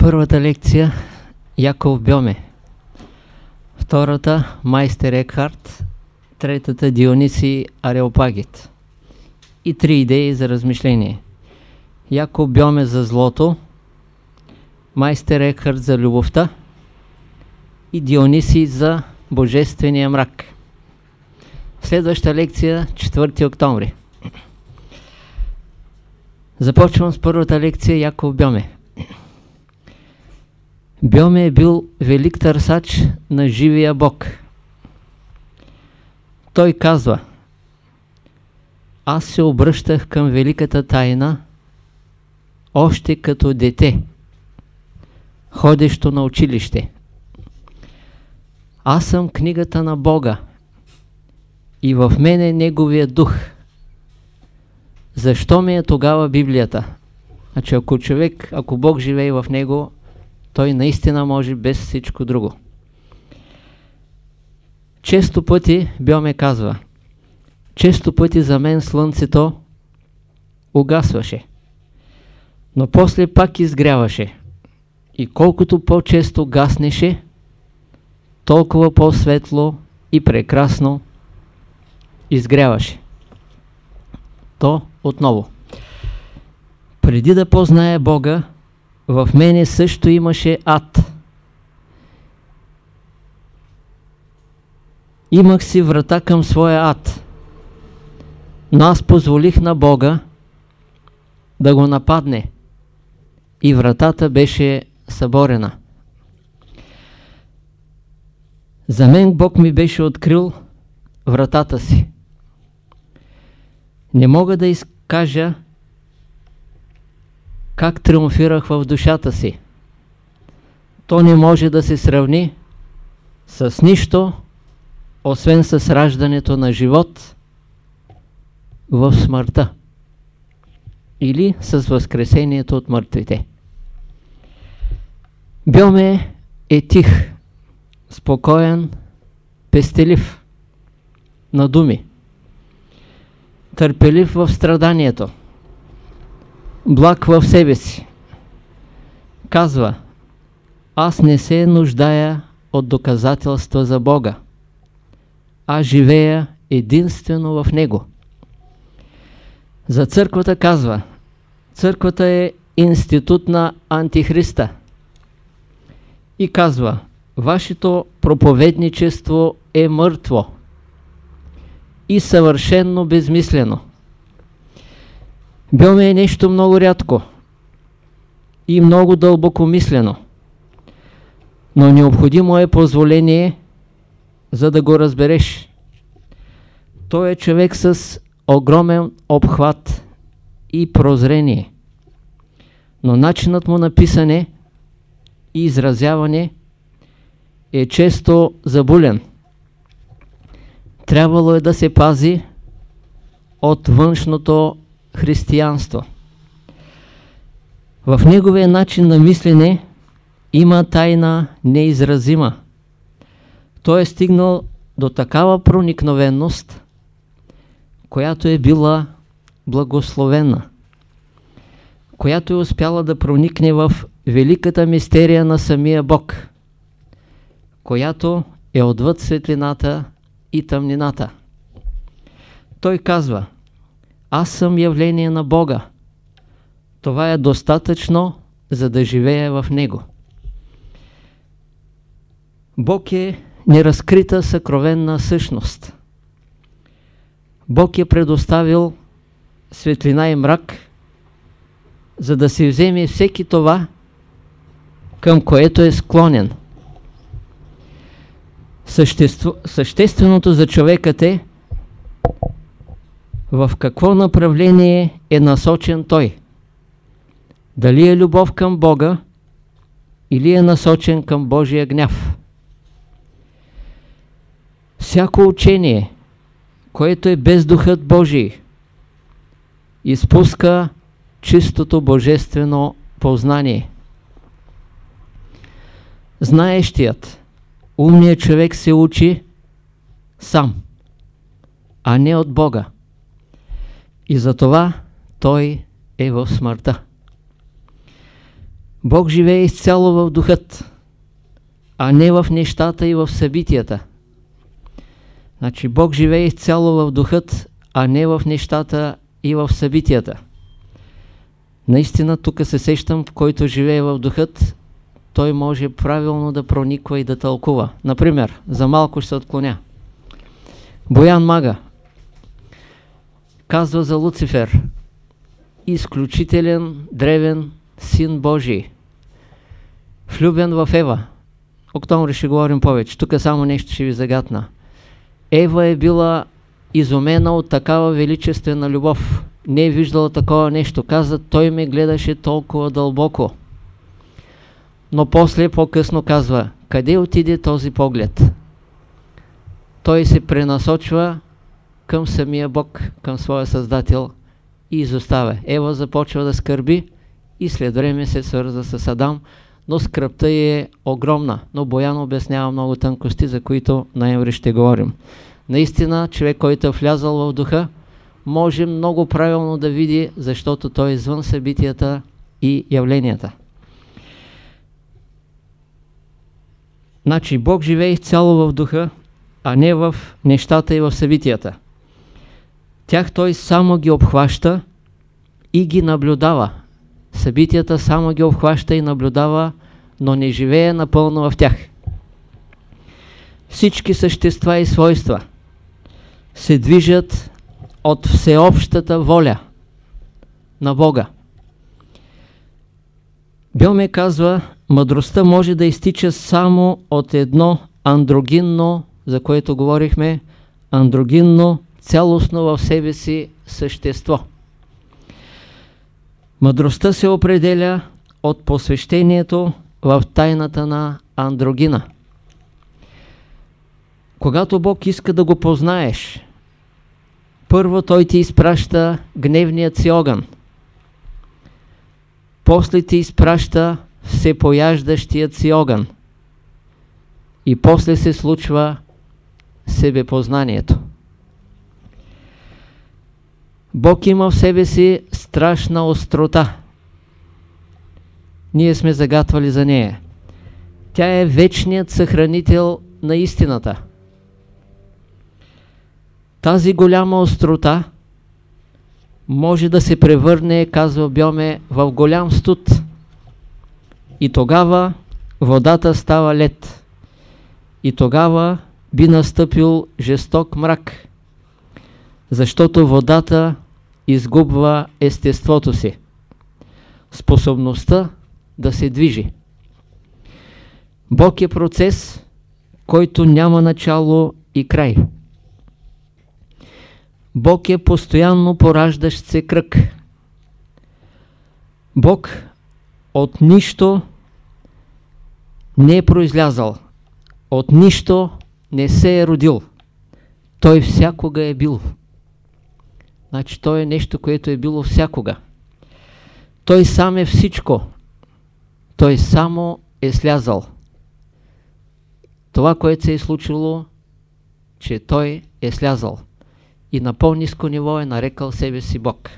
Първата лекция Яков Бьоме, втората Майстер Екхарт, третата Диониси Ареопагит и три идеи за размишление. Яков Бьоме за злото, Майстер Екхарт за любовта и Диониси за божествения мрак. Следваща лекция 4 октомври. Започвам с първата лекция Яков Бьоме. Бьоме е бил велик търсач на живия Бог. Той казва Аз се обръщах към великата тайна още като дете, ходещо на училище. Аз съм книгата на Бога и в мен е Неговия дух. Защо ми е тогава Библията? Значи ако човек, ако Бог живее в него, той наистина може без всичко друго. Често пъти Бьоме казва, често пъти за мен слънцето угасваше, но после пак изгряваше и колкото по-често гаснеше, толкова по-светло и прекрасно изгряваше. То отново. Преди да позная Бога, в мене също имаше ад. Имах си врата към своя ад, но аз позволих на Бога да го нападне и вратата беше съборена. За мен Бог ми беше открил вратата си. Не мога да изкажа как триумфирах в душата си. То не може да се сравни с нищо, освен с раждането на живот в смъртта или с възкресението от мъртвите. Бьоме е тих, спокоен, пестелив на думи, търпелив в страданието, благ в себе си. Казва, аз не се нуждая от доказателства за Бога. Аз живея единствено в Него. За църквата казва, църквата е институт на антихриста. И казва, вашето проповедничество е мъртво и съвършенно безмислено. Бьоме е нещо много рядко и много дълбоко мислено, но необходимо е позволение, за да го разбереш. Той е човек с огромен обхват и прозрение, но начинът му на писане и изразяване е често забулен. Трябвало е да се пази от външното християнство. В неговия начин на мислене има тайна неизразима. Той е стигнал до такава проникновенност, която е била благословена, която е успяла да проникне в великата мистерия на самия Бог, която е отвъд светлината и тъмнината. Той казва, аз съм явление на Бога. Това е достатъчно, за да живея в Него. Бог е неразкрита съкровенна същност. Бог е предоставил светлина и мрак, за да се вземе всеки това, към което е склонен. Същественото за човекът е в какво направление е насочен той. Дали е любов към Бога или е насочен към Божия гняв. Всяко учение, което е без Духът Божий, изпуска чистото божествено познание. Знаещият, умният човек се учи сам, а не от Бога. И затова той е в смъртта. Бог живее изцяло в духът, а не в нещата и в събитията. Значи Бог живее изцяло в духът, а не в нещата и в събитията. Наистина тук се сещам, който живее в духът, той може правилно да прониква и да тълкува. Например, за малко ще се отклоня. Боян Мага казва за Луцифер изключителен, древен син Божий, влюбен в Ева. Октомври ще говорим повече. Тук само нещо ще ви загатна. Ева е била изумена от такава величествена любов. Не е виждала такова нещо. Каза, той ме гледаше толкова дълбоко. Но после, по-късно казва, къде отиде този поглед? Той се пренасочва към самия Бог, към своя Създател и изоставя. Ева започва да скърби и след време се свърза с Адам, но скръпта е огромна. Но Боян обяснява много тънкости, за които ноември ще говорим. Наистина, човек, който е влязал в духа, може много правилно да види, защото той е извън събитията и явленията. Значи Бог живее цяло в духа, а не в нещата и в събитията. Тях той само ги обхваща и ги наблюдава. Събитията само ги обхваща и наблюдава, но не живее напълно в тях. Всички същества и свойства се движат от всеобщата воля на Бога. Бьоме казва, мъдростта може да изтича само от едно андрогинно, за което говорихме, андрогинно, цялостно в себе си същество. Мъдростта се определя от посвещението в тайната на андрогина. Когато Бог иска да го познаеш, първо Той ти изпраща гневният си огън. После ти изпраща всепояждащият си огън. И после се случва себепознанието. Бог има в себе си страшна острота. Ние сме загатвали за нея. Тя е вечният съхранител на истината. Тази голяма острота може да се превърне, казва Бьоме, в голям студ. И тогава водата става лед. И тогава би настъпил жесток мрак. Защото водата изгубва естеството си. Способността да се движи. Бог е процес, който няма начало и край. Бог е постоянно пораждащ се кръг. Бог от нищо не е произлязал. От нищо не се е родил. Той всякога е бил. Значи той е нещо, което е било всякога. Той сам е всичко. Той само е слязал. Това, което се е случило, че той е слязал и на по-низко ниво е нарекал себе си Бог.